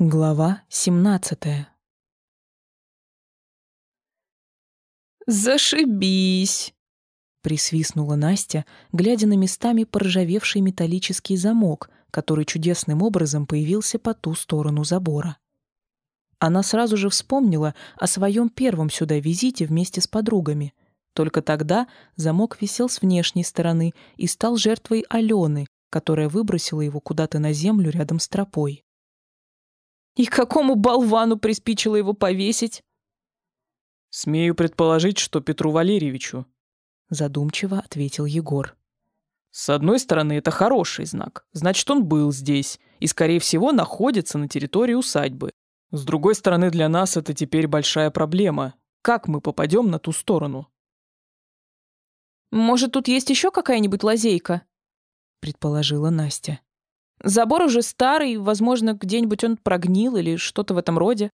Глава 17 «Зашибись!» — присвистнула Настя, глядя на местами поржавевший металлический замок, который чудесным образом появился по ту сторону забора. Она сразу же вспомнила о своем первом сюда визите вместе с подругами. Только тогда замок висел с внешней стороны и стал жертвой Алены, которая выбросила его куда-то на землю рядом с тропой. И какому болвану приспичило его повесить? Смею предположить, что Петру Валерьевичу. Задумчиво ответил Егор. С одной стороны, это хороший знак. Значит, он был здесь и, скорее всего, находится на территории усадьбы. С другой стороны, для нас это теперь большая проблема. Как мы попадем на ту сторону? Может, тут есть еще какая-нибудь лазейка? Предположила Настя. Забор уже старый, возможно, где-нибудь он прогнил или что-то в этом роде.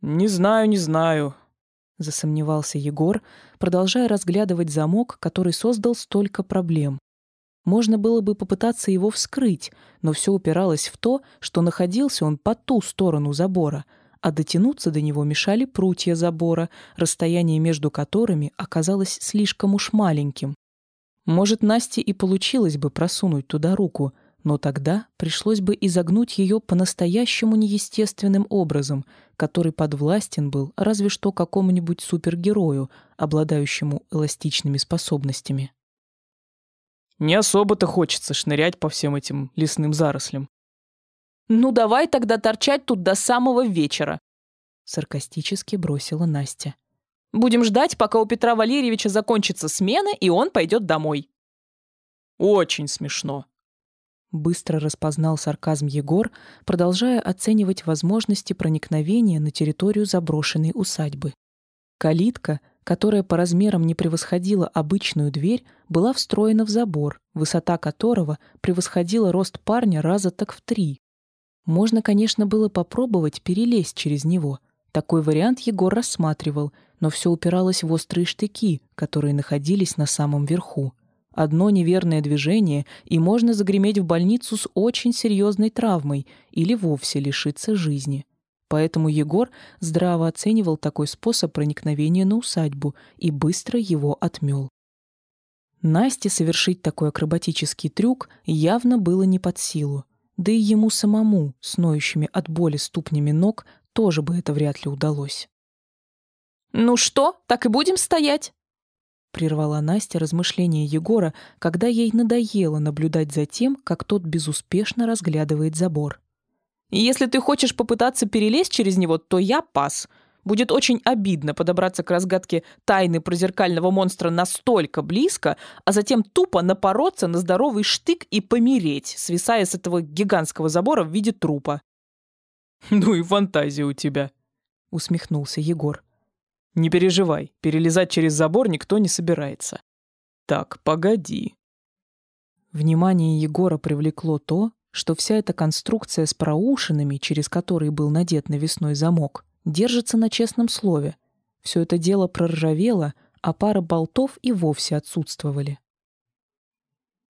«Не знаю, не знаю», — засомневался Егор, продолжая разглядывать замок, который создал столько проблем. Можно было бы попытаться его вскрыть, но все упиралось в то, что находился он по ту сторону забора, а дотянуться до него мешали прутья забора, расстояние между которыми оказалось слишком уж маленьким. Может, Насте и получилось бы просунуть туда руку — но тогда пришлось бы изогнуть ее по-настоящему неестественным образом, который подвластен был разве что какому-нибудь супергерою, обладающему эластичными способностями. Не особо-то хочется шнырять по всем этим лесным зарослям. «Ну давай тогда торчать тут до самого вечера», — саркастически бросила Настя. «Будем ждать, пока у Петра Валерьевича закончится смена, и он пойдет домой». «Очень смешно», Быстро распознал сарказм Егор, продолжая оценивать возможности проникновения на территорию заброшенной усадьбы. Калитка, которая по размерам не превосходила обычную дверь, была встроена в забор, высота которого превосходила рост парня раза так в три. Можно, конечно, было попробовать перелезть через него. Такой вариант Егор рассматривал, но все упиралось в острые штыки, которые находились на самом верху. Одно неверное движение, и можно загреметь в больницу с очень серьезной травмой или вовсе лишиться жизни. Поэтому Егор здраво оценивал такой способ проникновения на усадьбу и быстро его отмел. Насте совершить такой акробатический трюк явно было не под силу. Да и ему самому, с ноющими от боли ступнями ног, тоже бы это вряд ли удалось. «Ну что, так и будем стоять?» Прервала Настя размышления Егора, когда ей надоело наблюдать за тем, как тот безуспешно разглядывает забор. «Если ты хочешь попытаться перелезть через него, то я пас. Будет очень обидно подобраться к разгадке тайны прозеркального монстра настолько близко, а затем тупо напороться на здоровый штык и помереть, свисая с этого гигантского забора в виде трупа». «Ну и фантазия у тебя», — усмехнулся Егор. Не переживай, перелезать через забор никто не собирается. Так, погоди. Внимание Егора привлекло то, что вся эта конструкция с проушинами, через которые был надет навесной замок, держится на честном слове. Все это дело проржавело, а пара болтов и вовсе отсутствовали.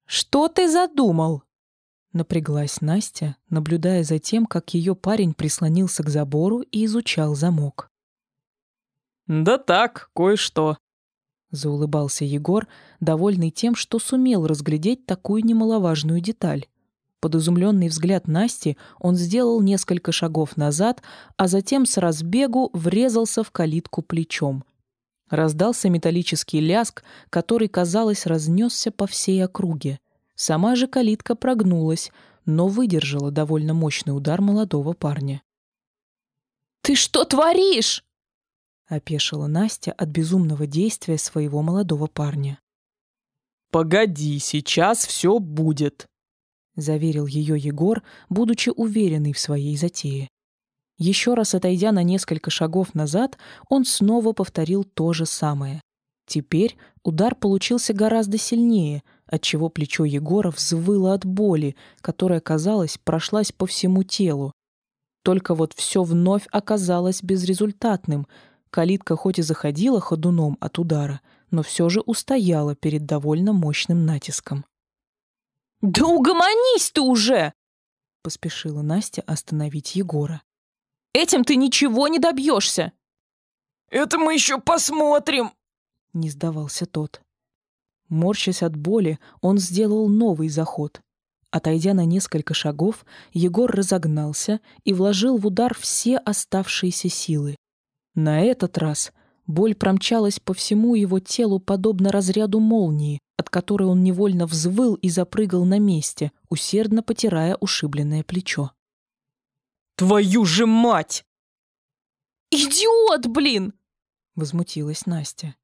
«Что ты задумал?» Напряглась Настя, наблюдая за тем, как ее парень прислонился к забору и изучал замок. «Да так, кое-что», — заулыбался Егор, довольный тем, что сумел разглядеть такую немаловажную деталь. Под изумленный взгляд Насти он сделал несколько шагов назад, а затем с разбегу врезался в калитку плечом. Раздался металлический ляск, который, казалось, разнесся по всей округе. Сама же калитка прогнулась, но выдержала довольно мощный удар молодого парня. «Ты что творишь?» — опешила Настя от безумного действия своего молодого парня. «Погоди, сейчас все будет», — заверил ее Егор, будучи уверенный в своей затее. Еще раз отойдя на несколько шагов назад, он снова повторил то же самое. Теперь удар получился гораздо сильнее, отчего плечо Егора взвыло от боли, которая, казалось, прошлась по всему телу. Только вот все вновь оказалось безрезультатным — Калитка хоть и заходила ходуном от удара, но все же устояла перед довольно мощным натиском. «Да угомонись ты уже!» поспешила Настя остановить Егора. «Этим ты ничего не добьешься!» «Это мы еще посмотрим!» — не сдавался тот. Морщась от боли, он сделал новый заход. Отойдя на несколько шагов, Егор разогнался и вложил в удар все оставшиеся силы. На этот раз боль промчалась по всему его телу подобно разряду молнии, от которой он невольно взвыл и запрыгал на месте, усердно потирая ушибленное плечо. «Твою же мать!» «Идиот, блин!» — возмутилась Настя.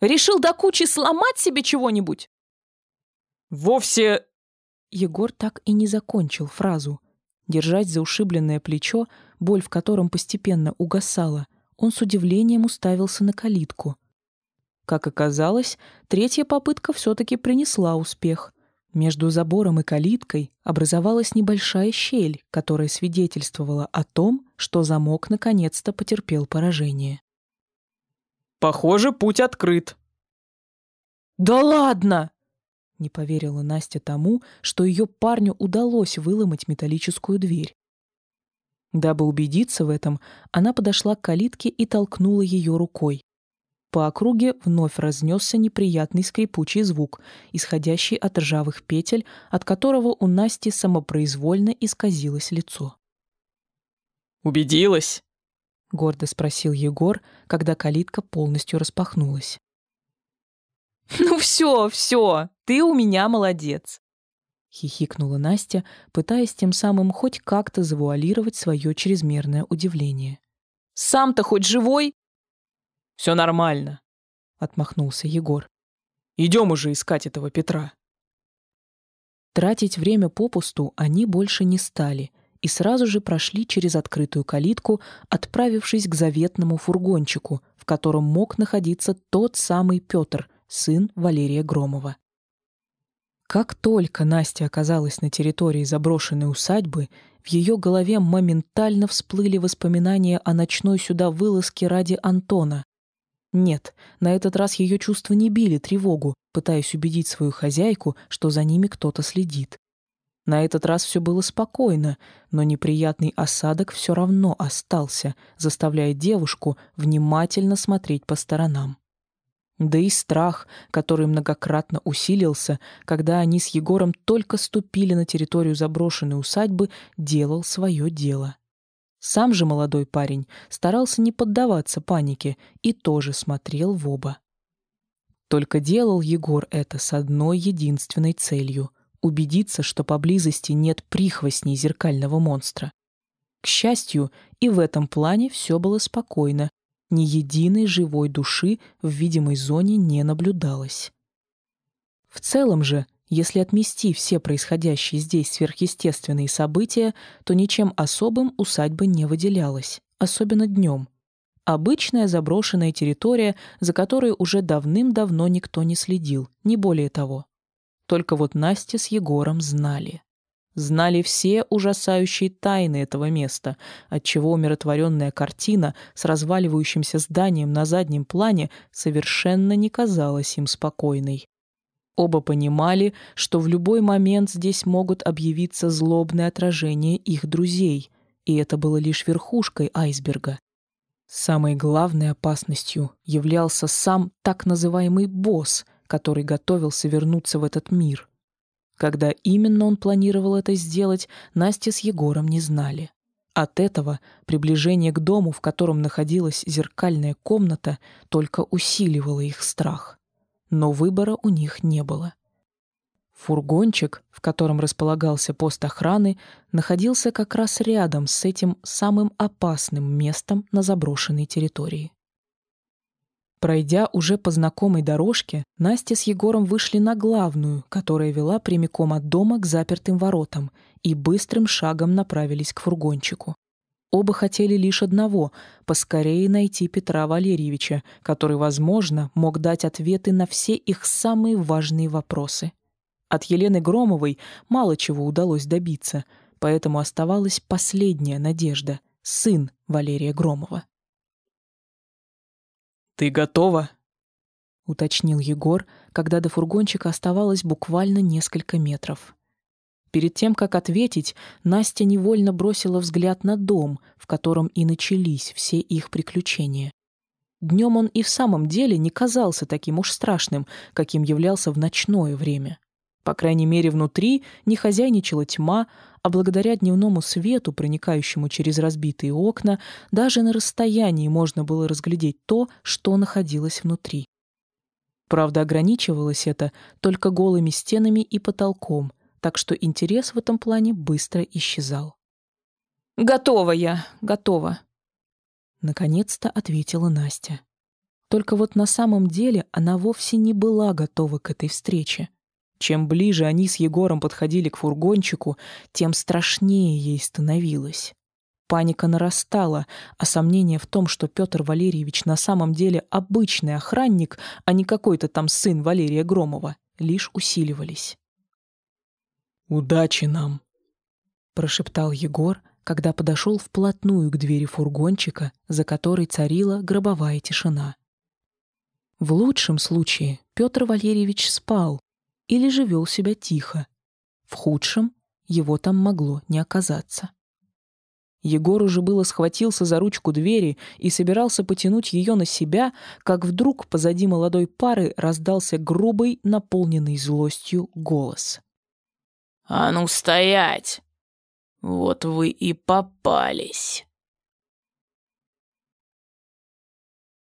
Решил до кучи сломать себе чего-нибудь?» «Вовсе...» Егор так и не закончил фразу. Держать за ушибленное плечо, боль в котором постепенно угасала, он с удивлением уставился на калитку. Как оказалось, третья попытка все-таки принесла успех. Между забором и калиткой образовалась небольшая щель, которая свидетельствовала о том, что замок наконец-то потерпел поражение. Похоже, путь открыт. Да ладно! Не поверила Настя тому, что ее парню удалось выломать металлическую дверь. Дабы убедиться в этом, она подошла к калитке и толкнула ее рукой. По округе вновь разнесся неприятный скрипучий звук, исходящий от ржавых петель, от которого у Насти самопроизвольно исказилось лицо. «Убедилась?» — гордо спросил Егор, когда калитка полностью распахнулась. «Ну все, все, ты у меня молодец!» — хихикнула Настя, пытаясь тем самым хоть как-то завуалировать свое чрезмерное удивление. «Сам-то хоть живой?» «Все нормально», — отмахнулся Егор. «Идем уже искать этого Петра». Тратить время попусту они больше не стали — и сразу же прошли через открытую калитку, отправившись к заветному фургончику, в котором мог находиться тот самый Петр, сын Валерия Громова. Как только Настя оказалась на территории заброшенной усадьбы, в ее голове моментально всплыли воспоминания о ночной сюда вылазке ради Антона. Нет, на этот раз ее чувства не били тревогу, пытаясь убедить свою хозяйку, что за ними кто-то следит. На этот раз все было спокойно, но неприятный осадок все равно остался, заставляя девушку внимательно смотреть по сторонам. Да и страх, который многократно усилился, когда они с Егором только ступили на территорию заброшенной усадьбы, делал свое дело. Сам же молодой парень старался не поддаваться панике и тоже смотрел в оба. Только делал Егор это с одной единственной целью — убедиться, что поблизости нет прихвостней зеркального монстра. К счастью, и в этом плане все было спокойно, ни единой живой души в видимой зоне не наблюдалось. В целом же, если отмести все происходящие здесь сверхъестественные события, то ничем особым усадьба не выделялась, особенно днем. Обычная заброшенная территория, за которой уже давным-давно никто не следил, не более того. Только вот Настя с Егором знали. Знали все ужасающие тайны этого места, отчего умиротворенная картина с разваливающимся зданием на заднем плане совершенно не казалась им спокойной. Оба понимали, что в любой момент здесь могут объявиться злобные отражения их друзей, и это было лишь верхушкой айсберга. Самой главной опасностью являлся сам так называемый «босс», который готовился вернуться в этот мир. Когда именно он планировал это сделать, Настя с Егором не знали. От этого приближение к дому, в котором находилась зеркальная комната, только усиливало их страх. Но выбора у них не было. Фургончик, в котором располагался пост охраны, находился как раз рядом с этим самым опасным местом на заброшенной территории. Пройдя уже по знакомой дорожке, Настя с Егором вышли на главную, которая вела прямиком от дома к запертым воротам, и быстрым шагом направились к фургончику. Оба хотели лишь одного — поскорее найти Петра Валерьевича, который, возможно, мог дать ответы на все их самые важные вопросы. От Елены Громовой мало чего удалось добиться, поэтому оставалась последняя надежда — сын Валерия Громова. «Ты готова?» — уточнил Егор, когда до фургончика оставалось буквально несколько метров. Перед тем, как ответить, Настя невольно бросила взгляд на дом, в котором и начались все их приключения. Днем он и в самом деле не казался таким уж страшным, каким являлся в ночное время. По крайней мере, внутри не хозяйничала тьма, а благодаря дневному свету, проникающему через разбитые окна, даже на расстоянии можно было разглядеть то, что находилось внутри. Правда, ограничивалось это только голыми стенами и потолком, так что интерес в этом плане быстро исчезал. «Готова я, готова», — наконец-то ответила Настя. Только вот на самом деле она вовсе не была готова к этой встрече. Чем ближе они с Егором подходили к фургончику, тем страшнее ей становилось. Паника нарастала, а сомнения в том, что Петр Валерьевич на самом деле обычный охранник, а не какой-то там сын Валерия Громова, лишь усиливались. «Удачи нам!» — прошептал Егор, когда подошел вплотную к двери фургончика, за которой царила гробовая тишина. В лучшем случае Петр Валерьевич спал или же вел себя тихо. В худшем его там могло не оказаться. Егор уже было схватился за ручку двери и собирался потянуть ее на себя, как вдруг позади молодой пары раздался грубый, наполненный злостью голос. «А ну стоять! Вот вы и попались!»